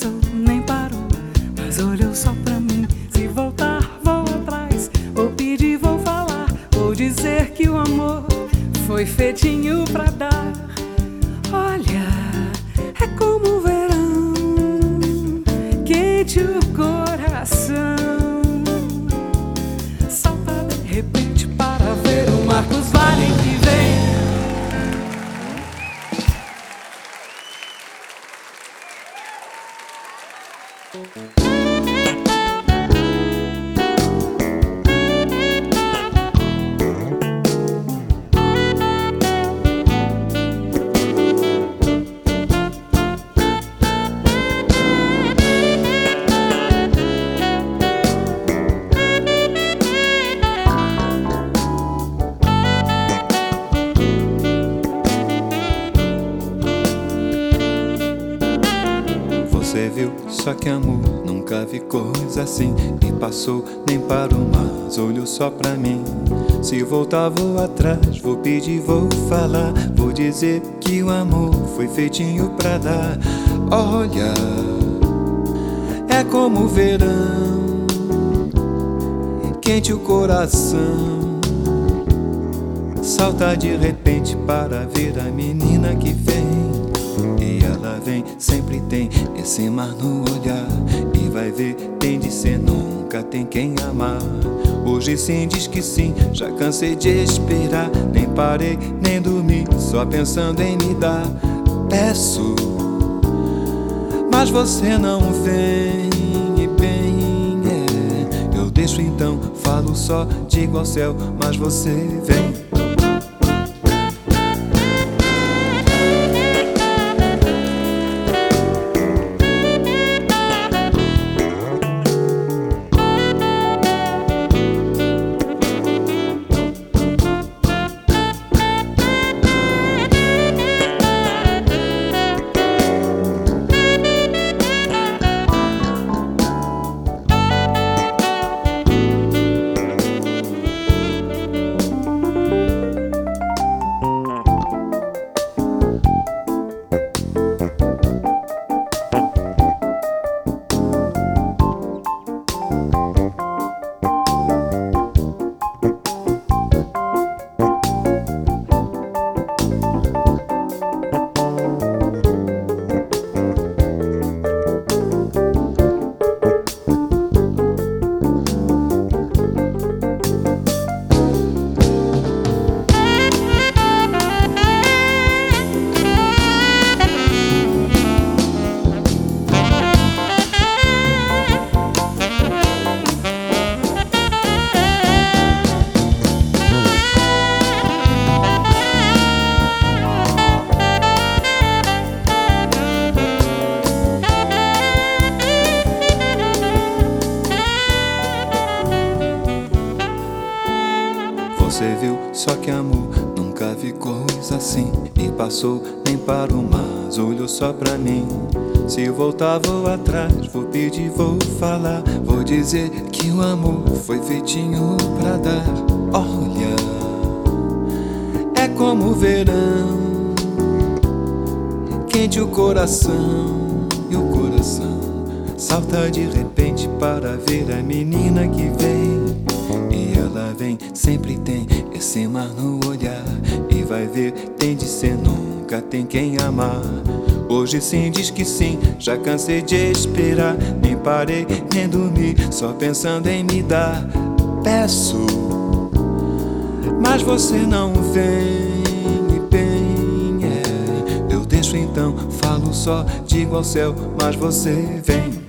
passou nem parou. Mas olhou só pra mim. Se voltar, vou atrás. Vou pedir, vou falar. Vou dizer que o amor foi feitinho pra dar. Olha, é como o verão, quente o coração. Você só que amor, nunca vi coisa assim. E passou, nem parou mais, olhou só pra mim. Se voltar, vou atrás, vou pedir, vou falar. Vou dizer que o amor foi feitinho pra dar. Olha, é como o verão, quente o coração. Salta de repente para ver a menina que vem. Ela vem, sempre tem esse mar no olhar. E vai ver, tem de ser, nunca tem quem amar. Hoje sim diz que sim, já cansei de esperar. Nem parei, nem dormi, só pensando em me dar. Peço, mas você não vem. E bem, é. Eu deixo então, falo só, digo ao céu, mas você vem. Só que amor, nunca vi coisa assim. E passou, nem parou mais, olhou só pra mim. Se voltar, vou atrás, vou pedir, vou falar. Vou dizer que o amor foi feitinho pra dar. Olha, é como o verão, quente o coração. E o coração salta de repente para ver a menina que vem. Ela vem, sempre tem esse mar no olhar. E vai ver, tem de ser, nunca tem quem amar. Hoje sim diz que sim, já cansei de esperar. Nem parei, nem dormi, só pensando em me dar. Peço, mas você não vem. E bem, é. Eu deixo então, falo só, digo ao céu, mas você vem.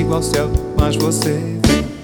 igual ao céu, mas você vem.